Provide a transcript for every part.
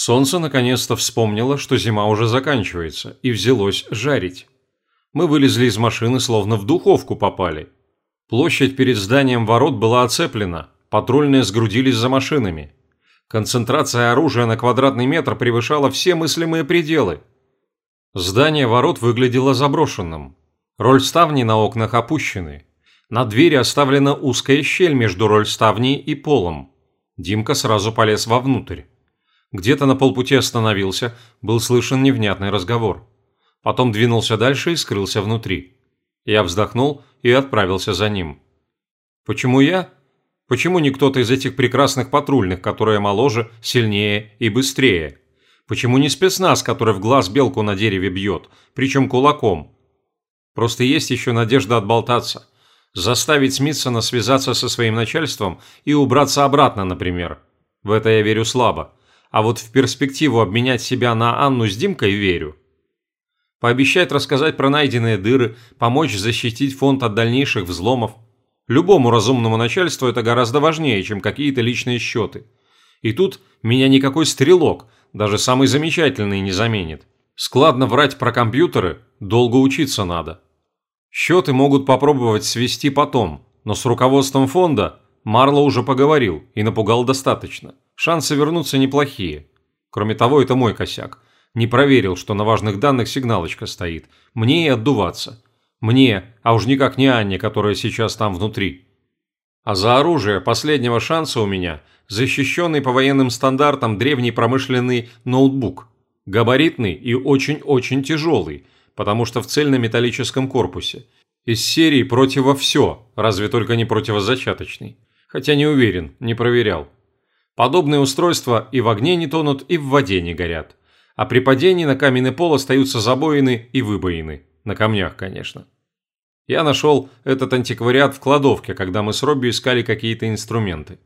Солнце наконец-то вспомнило, что зима уже заканчивается, и взялось жарить. Мы вылезли из машины, словно в духовку попали. Площадь перед зданием ворот была оцеплена, патрульные сгрудились за машинами. Концентрация оружия на квадратный метр превышала все мыслимые пределы. Здание ворот выглядело заброшенным. Роль ставней на окнах опущены. На двери оставлена узкая щель между роль ставней и полом. Димка сразу полез вовнутрь. Где-то на полпути остановился, был слышен невнятный разговор. Потом двинулся дальше и скрылся внутри. Я вздохнул и отправился за ним. Почему я? Почему не кто-то из этих прекрасных патрульных, которые моложе, сильнее и быстрее? Почему не спецназ, который в глаз белку на дереве бьет, причем кулаком? Просто есть еще надежда отболтаться. Заставить Смитсона связаться со своим начальством и убраться обратно, например. В это я верю слабо. А вот в перспективу обменять себя на Анну с Димкой верю. Пообещать рассказать про найденные дыры, помочь защитить фонд от дальнейших взломов. Любому разумному начальству это гораздо важнее, чем какие-то личные счеты. И тут меня никакой стрелок – даже самый замечательный не заменит. Складно врать про компьютеры, долго учиться надо. Счеты могут попробовать свести потом, но с руководством фонда Марло уже поговорил и напугал достаточно. Шансы вернуться неплохие. Кроме того, это мой косяк. Не проверил, что на важных данных сигналочка стоит. Мне и отдуваться. Мне, а уж никак не Анне, которая сейчас там внутри. А за оружие последнего шанса у меня защищенный по военным стандартам древний промышленный ноутбук. Габаритный и очень-очень тяжелый, потому что в цельнометаллическом корпусе. Из серии противо все, разве только не противозачаточный. Хотя не уверен, не проверял. Подобные устройства и в огне не тонут, и в воде не горят. А при падении на каменный пол остаются забоины и выбоины. На камнях, конечно. Я нашел этот антиквариат в кладовке, когда мы с Робби искали какие-то инструменты.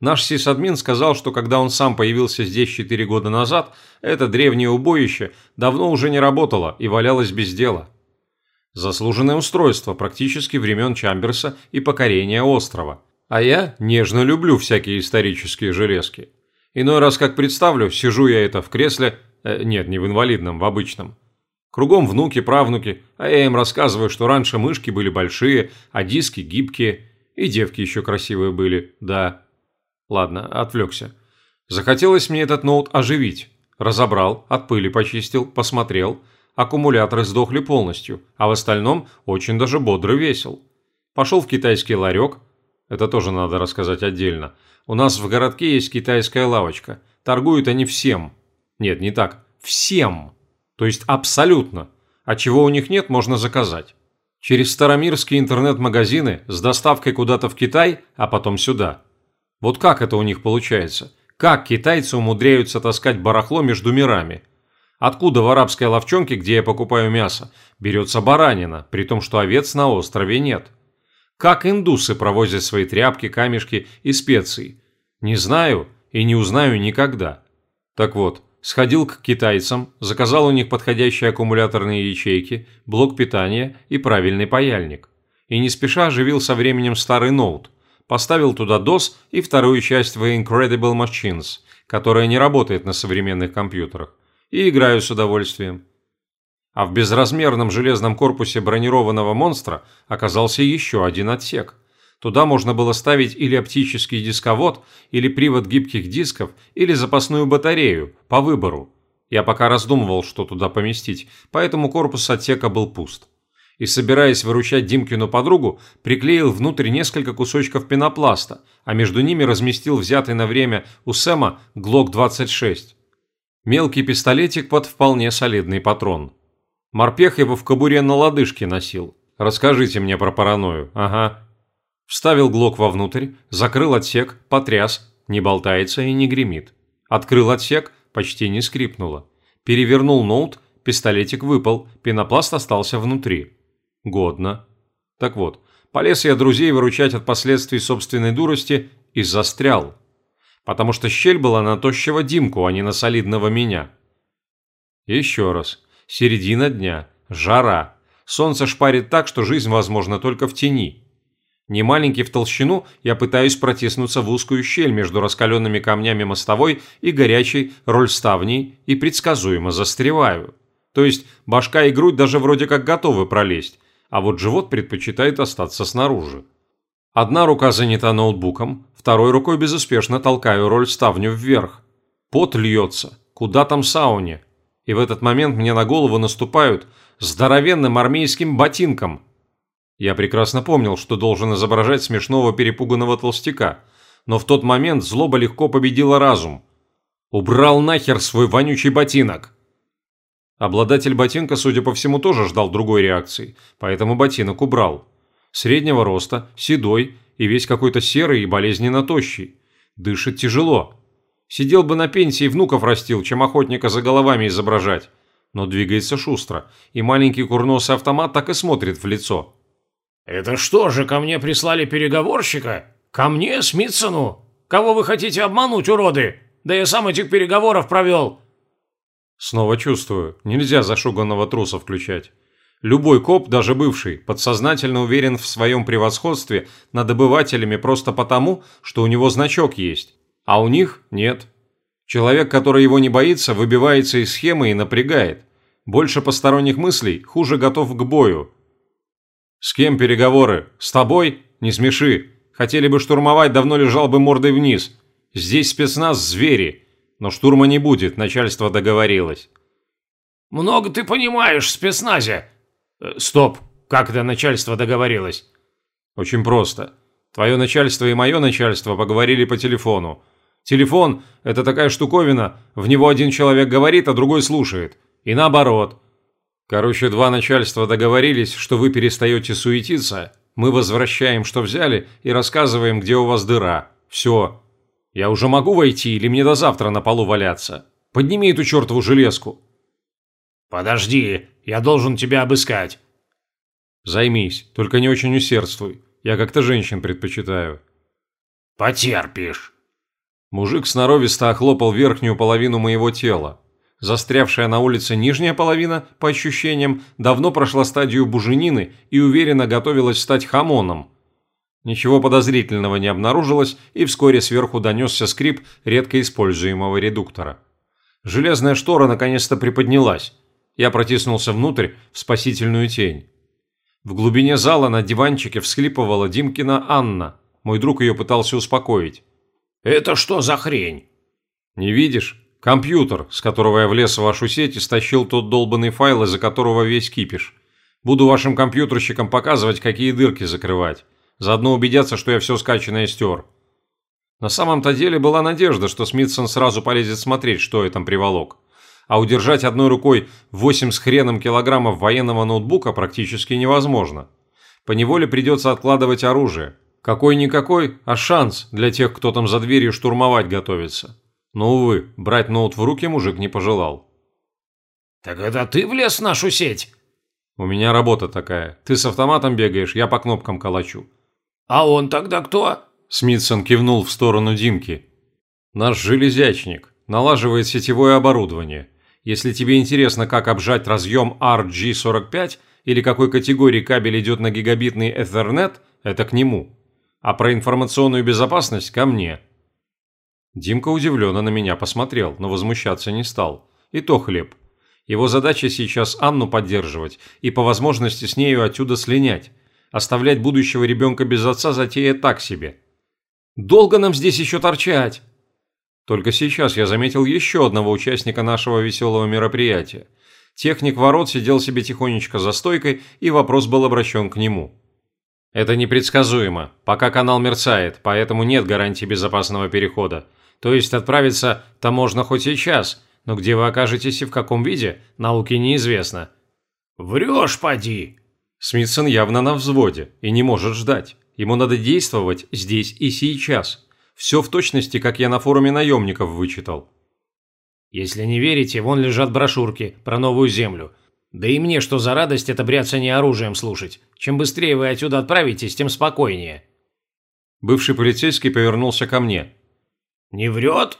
Наш сисадмин сказал, что когда он сам появился здесь 4 года назад, это древнее убоище давно уже не работало и валялось без дела. Заслуженное устройство практически времен Чамберса и покорения острова. А я нежно люблю всякие исторические железки. Иной раз, как представлю, сижу я это в кресле, э, нет, не в инвалидном, в обычном – Кругом внуки, правнуки, а я им рассказываю, что раньше мышки были большие, а диски гибкие, и девки еще красивые были, да. Ладно, отвлекся. Захотелось мне этот ноут оживить. Разобрал, от пыли почистил, посмотрел. Аккумуляторы сдохли полностью, а в остальном очень даже бодрый весел. Пошел в китайский ларек. Это тоже надо рассказать отдельно. У нас в городке есть китайская лавочка. Торгуют они всем. Нет, не так. Всем. То есть абсолютно. А чего у них нет, можно заказать. Через старомирские интернет-магазины с доставкой куда-то в Китай, а потом сюда. Вот как это у них получается? Как китайцы умудряются таскать барахло между мирами? Откуда в арабской ловчонке, где я покупаю мясо, берется баранина, при том, что овец на острове нет? Как индусы провозят свои тряпки, камешки и специи? Не знаю и не узнаю никогда. Так вот, Сходил к китайцам, заказал у них подходящие аккумуляторные ячейки, блок питания и правильный паяльник. И не спеша оживил со временем старый ноут. Поставил туда DOS и вторую часть The Incredible Machines, которая не работает на современных компьютерах. И играю с удовольствием. А в безразмерном железном корпусе бронированного монстра оказался еще один отсек – Туда можно было ставить или оптический дисковод, или привод гибких дисков, или запасную батарею, по выбору. Я пока раздумывал, что туда поместить, поэтому корпус отсека был пуст. И собираясь выручать Димкину подругу, приклеил внутрь несколько кусочков пенопласта, а между ними разместил взятый на время у Сэма ГЛОК-26. Мелкий пистолетик под вполне солидный патрон. Морпех его в кобуре на лодыжке носил. Расскажите мне про паранойю, ага. Вставил глок вовнутрь, закрыл отсек, потряс, не болтается и не гремит. Открыл отсек, почти не скрипнуло. Перевернул ноут, пистолетик выпал, пенопласт остался внутри. Годно. Так вот, полез я друзей выручать от последствий собственной дурости и застрял. Потому что щель была на тощего Димку, а не на солидного меня. Еще раз. Середина дня. Жара. Солнце шпарит так, что жизнь возможна только в тени. Не маленький в толщину, я пытаюсь протиснуться в узкую щель между раскаленными камнями мостовой и горячей рольставней и предсказуемо застреваю. То есть башка и грудь даже вроде как готовы пролезть, а вот живот предпочитает остаться снаружи. Одна рука занята ноутбуком, второй рукой безуспешно толкаю рольставню вверх. Пот льется, куда там сауне. И в этот момент мне на голову наступают здоровенным армейским ботинком – я прекрасно помнил, что должен изображать смешного перепуганного толстяка, но в тот момент злоба легко победила разум. Убрал нахер свой вонючий ботинок. Обладатель ботинка, судя по всему, тоже ждал другой реакции, поэтому ботинок убрал. Среднего роста, седой и весь какой-то серый и болезненно тощий. Дышит тяжело. Сидел бы на пенсии, внуков растил, чем охотника за головами изображать. Но двигается шустро, и маленький курносый автомат так и смотрит в лицо. «Это что же, ко мне прислали переговорщика? Ко мне, Смитсону? Кого вы хотите обмануть, уроды? Да я сам этих переговоров провел!» Снова чувствую, нельзя зашуганного труса включать. Любой коп, даже бывший, подсознательно уверен в своем превосходстве над обывателями просто потому, что у него значок есть, а у них нет. Человек, который его не боится, выбивается из схемы и напрягает. Больше посторонних мыслей, хуже готов к бою. «С кем переговоры? С тобой? Не смеши. Хотели бы штурмовать, давно лежал бы мордой вниз. Здесь спецназ – звери. Но штурма не будет, начальство договорилось». «Много ты понимаешь в спецназе». Э, «Стоп, как это начальство договорилось?» «Очень просто. Твое начальство и мое начальство поговорили по телефону. Телефон – это такая штуковина, в него один человек говорит, а другой слушает. И наоборот – Короче, два начальства договорились, что вы перестаете суетиться, мы возвращаем, что взяли, и рассказываем, где у вас дыра. Все. Я уже могу войти или мне до завтра на полу валяться? Подними эту чертову железку. Подожди, я должен тебя обыскать. Займись, только не очень усердствуй. Я как-то женщин предпочитаю. Потерпишь. Мужик сноровисто охлопал верхнюю половину моего тела, Застрявшая на улице нижняя половина, по ощущениям, давно прошла стадию буженины и уверенно готовилась стать хамоном. Ничего подозрительного не обнаружилось, и вскоре сверху донесся скрип редко используемого редуктора. Железная штора наконец-то приподнялась. Я протиснулся внутрь в спасительную тень. В глубине зала на диванчике всхлипывала Димкина Анна. Мой друг ее пытался успокоить. «Это что за хрень?» «Не видишь? Компьютер, с которого я влез в вашу сеть и стащил тот долбанный файл, из-за которого весь кипиш. Буду вашим компьютерщикам показывать, какие дырки закрывать. Заодно убедятся, что я все скачанное стер. На самом-то деле была надежда, что Смитсон сразу полезет смотреть, что я там приволок. А удержать одной рукой 8 с хреном килограммов военного ноутбука практически невозможно. Поневоле придется откладывать оружие. Какой-никакой, а шанс для тех, кто там за дверью штурмовать готовится. Но, увы, брать ноут в руки мужик не пожелал. «Так это ты влез в нашу сеть?» «У меня работа такая. Ты с автоматом бегаешь, я по кнопкам калачу». «А он тогда кто?» Смитсон кивнул в сторону Димки. «Наш железячник. Налаживает сетевое оборудование. Если тебе интересно, как обжать разъем RG45 или какой категории кабель идет на гигабитный Ethernet, это к нему. А про информационную безопасность ко мне. Димка удивленно на меня посмотрел, но возмущаться не стал. И то хлеб. Его задача сейчас Анну поддерживать и по возможности с нею отсюда слинять. Оставлять будущего ребенка без отца затея так себе. «Долго нам здесь еще торчать?» Только сейчас я заметил еще одного участника нашего веселого мероприятия. Техник ворот сидел себе тихонечко за стойкой, и вопрос был обращен к нему. «Это непредсказуемо. Пока канал мерцает, поэтому нет гарантии безопасного перехода. То есть отправиться-то можно хоть сейчас, но где вы окажетесь и в каком виде, науке неизвестно». «Врешь, поди!» Смитсон явно на взводе и не может ждать. Ему надо действовать здесь и сейчас. Все в точности, как я на форуме наемников вычитал. «Если не верите, вон лежат брошюрки про новую землю. Да и мне что за радость это бряцание оружием слушать. Чем быстрее вы отсюда отправитесь, тем спокойнее». Бывший полицейский повернулся ко мне. «Не врет?»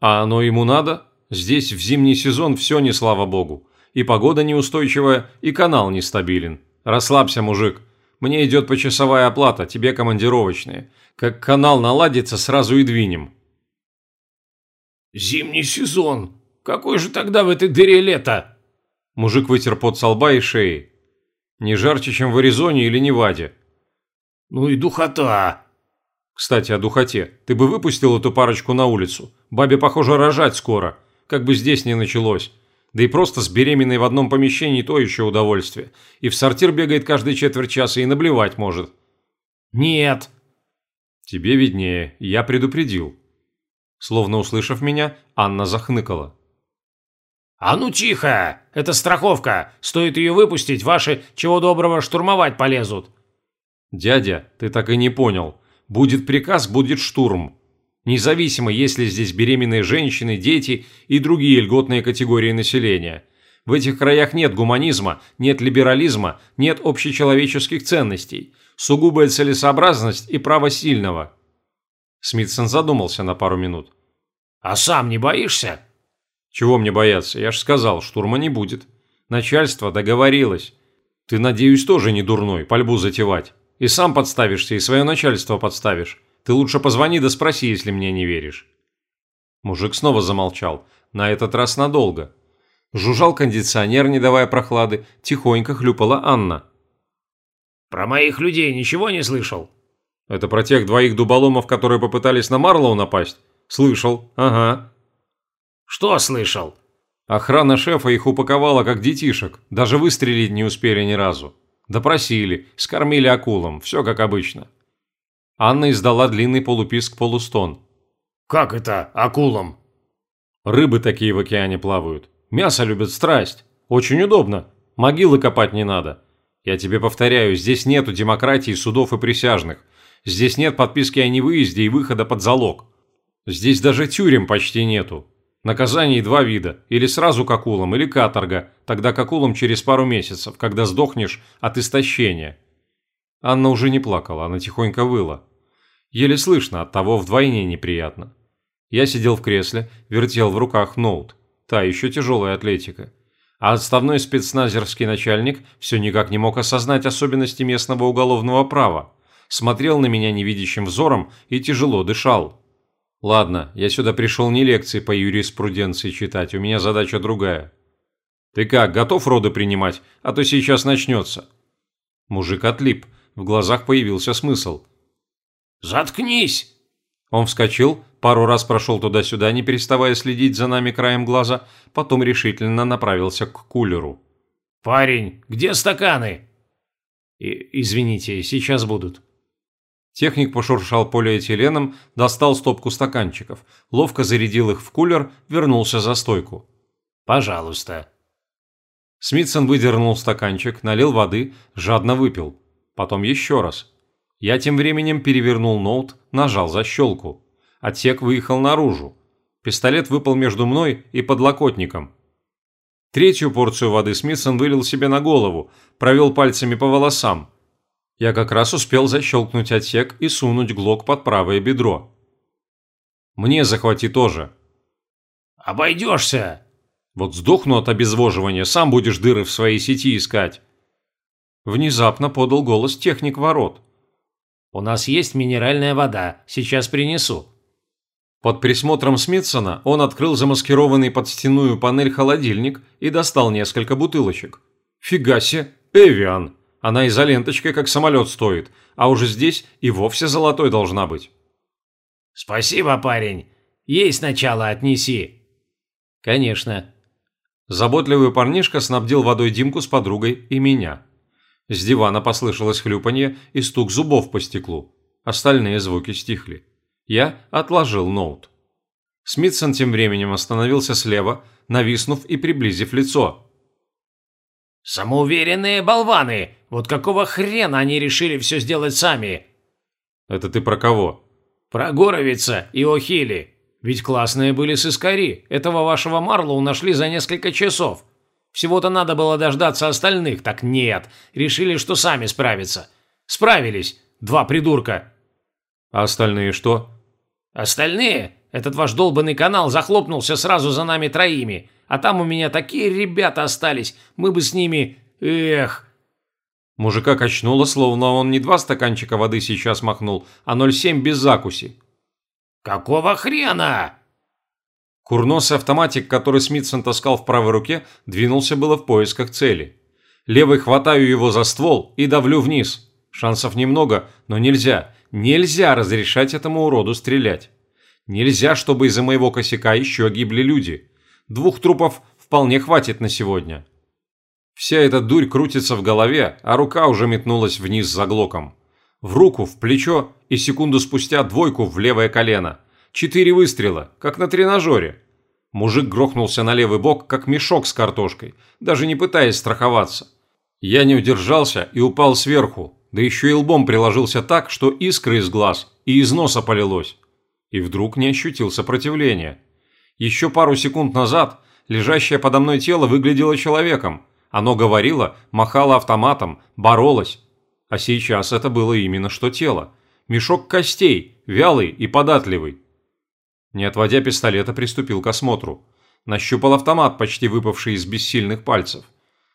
«А оно ему надо? Здесь в зимний сезон все не слава богу. И погода неустойчивая, и канал нестабилен. Расслабься, мужик. Мне идет почасовая оплата, тебе командировочные. Как канал наладится, сразу и двинем». «Зимний сезон. Какой же тогда в этой дыре лето?» Мужик вытер пот со лба и шеи. «Не жарче, чем в Аризоне или Неваде». «Ну и духота!» «Кстати, о духоте. Ты бы выпустил эту парочку на улицу. Бабе, похоже, рожать скоро. Как бы здесь не началось. Да и просто с беременной в одном помещении то еще удовольствие. И в сортир бегает каждые четверть часа и наблевать может». «Нет». «Тебе виднее. Я предупредил». Словно услышав меня, Анна захныкала. «А ну тихо! Это страховка! Стоит ее выпустить, ваши, чего доброго, штурмовать полезут!» «Дядя, ты так и не понял. Будет приказ, будет штурм. Независимо, есть ли здесь беременные женщины, дети и другие льготные категории населения. В этих краях нет гуманизма, нет либерализма, нет общечеловеческих ценностей. Сугубая целесообразность и право сильного». Смитсон задумался на пару минут. «А сам не боишься?» Чего мне бояться? Я ж сказал, штурма не будет. Начальство договорилось. Ты, надеюсь, тоже не дурной, пальбу затевать. И сам подставишься, и свое начальство подставишь. Ты лучше позвони да спроси, если мне не веришь». Мужик снова замолчал, на этот раз надолго. Жужжал кондиционер, не давая прохлады, тихонько хлюпала Анна. «Про моих людей ничего не слышал?» «Это про тех двоих дуболомов, которые попытались на Марлоу напасть?» «Слышал, ага. «Что слышал?» Охрана шефа их упаковала как детишек, даже выстрелить не успели ни разу. Допросили, скормили акулам, все как обычно. Анна издала длинный полуписк-полустон. «Как это акулам?» «Рыбы такие в океане плавают. Мясо любят страсть. Очень удобно. Могилы копать не надо. Я тебе повторяю, здесь нету демократии, судов и присяжных. Здесь нет подписки о невыезде и выхода под залог. Здесь даже тюрем почти нету. Наказаний два вида. Или сразу к акулам, или каторга. Тогда к акулам через пару месяцев, когда сдохнешь от истощения. Анна уже не плакала, она тихонько выла. Еле слышно, от того вдвойне неприятно. Я сидел в кресле, вертел в руках ноут. Та еще тяжелая атлетика. А отставной спецназерский начальник все никак не мог осознать особенности местного уголовного права. Смотрел на меня невидящим взором и тяжело дышал. Ладно, я сюда пришел не лекции по юриспруденции читать, у меня задача другая. Ты как, готов роды принимать, а то сейчас начнется. Мужик отлип, в глазах появился смысл. Заткнись! Он вскочил, пару раз прошел туда-сюда, не переставая следить за нами краем глаза, потом решительно направился к кулеру. «Парень, где стаканы?» «Извините, сейчас будут». Техник пошуршал полиэтиленом, достал стопку стаканчиков, ловко зарядил их в кулер, вернулся за стойку. «Пожалуйста». Смитсон выдернул стаканчик, налил воды, жадно выпил. Потом еще раз. Я тем временем перевернул ноут, нажал защелку. Отсек выехал наружу. Пистолет выпал между мной и подлокотником. Третью порцию воды Смитсон вылил себе на голову, провел пальцами по волосам. Я как раз успел защелкнуть отсек и сунуть глок под правое бедро. Мне захвати тоже. Обойдешься. Вот сдохну от обезвоживания, сам будешь дыры в своей сети искать. Внезапно подал голос техник ворот. «У нас есть минеральная вода, сейчас принесу». Под присмотром Смитсона он открыл замаскированный под стенную панель холодильник и достал несколько бутылочек. «Фига себе, Эвиан!» Она изоленточкой, как самолет стоит, а уже здесь и вовсе золотой должна быть. Спасибо, парень. Ей сначала отнеси. Конечно. Заботливый парнишка снабдил водой Димку с подругой и меня. С дивана послышалось хлюпанье и стук зубов по стеклу. Остальные звуки стихли. Я отложил ноут. Смитсон тем временем остановился слева, нависнув и приблизив лицо. «Самоуверенные болваны! Вот какого хрена они решили все сделать сами?» «Это ты про кого?» «Про Горовица и Охили. Ведь классные были сыскари. Этого вашего Марлоу нашли за несколько часов. Всего-то надо было дождаться остальных, так нет. Решили, что сами справятся. Справились. Два придурка». «А остальные что?» «Остальные? Этот ваш долбанный канал захлопнулся сразу за нами троими. А там у меня такие ребята остались, мы бы с ними... Эх!» Мужика качнуло, словно он не два стаканчика воды сейчас махнул, а 0,7 без закуси. «Какого хрена?» Курносый автоматик, который Смитсон таскал в правой руке, двинулся было в поисках цели. Левой хватаю его за ствол и давлю вниз. Шансов немного, но нельзя, нельзя разрешать этому уроду стрелять. Нельзя, чтобы из-за моего косяка еще гибли люди. Двух трупов вполне хватит на сегодня. Вся эта дурь крутится в голове, а рука уже метнулась вниз за глоком. В руку, в плечо и секунду спустя двойку в левое колено – Четыре выстрела, как на тренажере. Мужик грохнулся на левый бок, как мешок с картошкой, даже не пытаясь страховаться. Я не удержался и упал сверху, да еще и лбом приложился так, что искры из глаз и из носа полилось. И вдруг не ощутил сопротивления. Еще пару секунд назад лежащее подо мной тело выглядело человеком. Оно говорило, махало автоматом, боролось. А сейчас это было именно что тело. Мешок костей, вялый и податливый. Не отводя пистолета, приступил к осмотру. Нащупал автомат, почти выпавший из бессильных пальцев.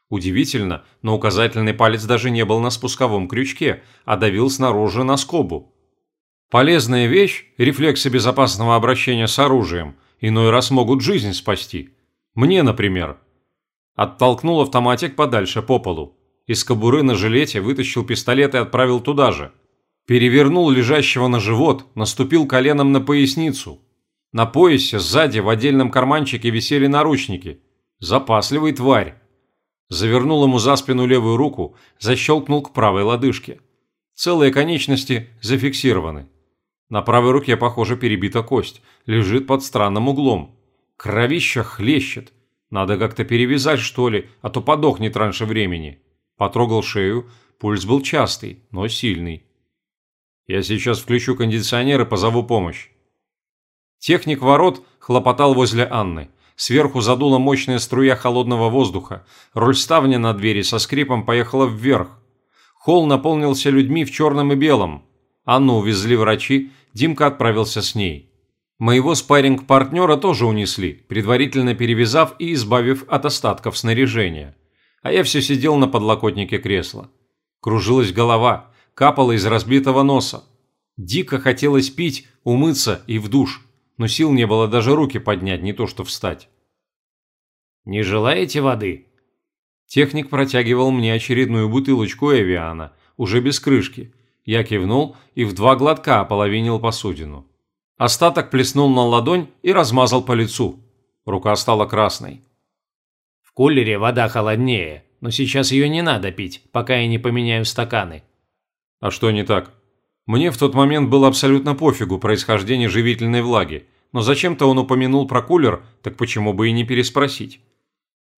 Удивительно, но указательный палец даже не был на спусковом крючке, а давил снаружи на скобу. Полезная вещь, рефлексы безопасного обращения с оружием, иной раз могут жизнь спасти. Мне, например. Оттолкнул автоматик подальше по полу. Из кобуры на жилете вытащил пистолет и отправил туда же. Перевернул лежащего на живот, наступил коленом на поясницу, на поясе сзади в отдельном карманчике висели наручники. Запасливый тварь. Завернул ему за спину левую руку, защелкнул к правой лодыжке. Целые конечности зафиксированы. На правой руке, похоже, перебита кость. Лежит под странным углом. Кровища хлещет. Надо как-то перевязать, что ли, а то подохнет раньше времени. Потрогал шею. Пульс был частый, но сильный. Я сейчас включу кондиционер и позову помощь. Техник ворот хлопотал возле Анны. Сверху задула мощная струя холодного воздуха. Роль ставня на двери со скрипом поехала вверх. Холл наполнился людьми в черном и белом. Анну увезли врачи, Димка отправился с ней. Моего спарринг-партнера тоже унесли, предварительно перевязав и избавив от остатков снаряжения. А я все сидел на подлокотнике кресла. Кружилась голова, капала из разбитого носа. Дико хотелось пить, умыться и в душ но сил не было даже руки поднять, не то что встать. «Не желаете воды?» Техник протягивал мне очередную бутылочку Эвиана, уже без крышки. Я кивнул и в два глотка ополовинил посудину. Остаток плеснул на ладонь и размазал по лицу. Рука стала красной. «В кулере вода холоднее, но сейчас ее не надо пить, пока я не поменяю стаканы». «А что не так?» Мне в тот момент было абсолютно пофигу происхождение живительной влаги, но зачем-то он упомянул про кулер, так почему бы и не переспросить?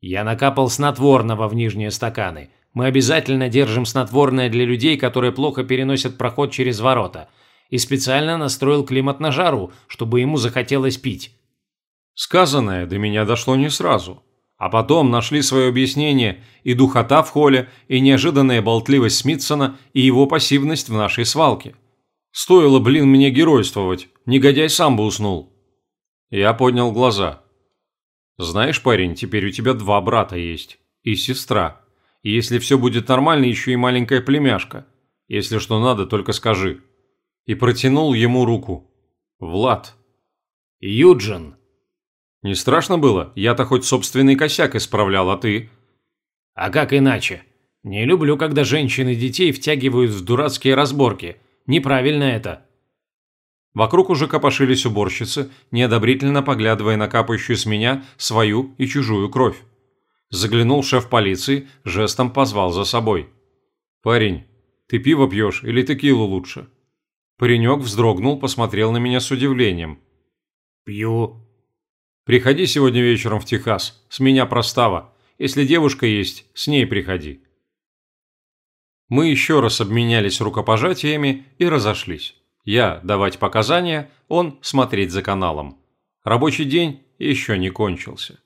«Я накапал снотворного в нижние стаканы. Мы обязательно держим снотворное для людей, которые плохо переносят проход через ворота. И специально настроил климат на жару, чтобы ему захотелось пить». Сказанное до меня дошло не сразу. А потом нашли свое объяснение и духота в холле, и неожиданная болтливость Смитсона, и его пассивность в нашей свалке. Стоило, блин, мне геройствовать, негодяй сам бы уснул. Я поднял глаза. Знаешь, парень, теперь у тебя два брата есть. И сестра. И если все будет нормально, еще и маленькая племяшка. Если что надо, только скажи. И протянул ему руку. Влад. Юджин. Не страшно было? Я-то хоть собственный косяк исправлял, а ты? А как иначе? Не люблю, когда женщины детей втягивают в дурацкие разборки. Неправильно это. Вокруг уже копошились уборщицы, неодобрительно поглядывая на капающую с меня свою и чужую кровь. Заглянул шеф полиции, жестом позвал за собой. «Парень, ты пиво пьешь или текилу лучше?» Паренек вздрогнул, посмотрел на меня с удивлением. «Пью», Приходи сегодня вечером в Техас. С меня простава. Если девушка есть, с ней приходи. Мы еще раз обменялись рукопожатиями и разошлись. Я давать показания, он смотреть за каналом. Рабочий день еще не кончился.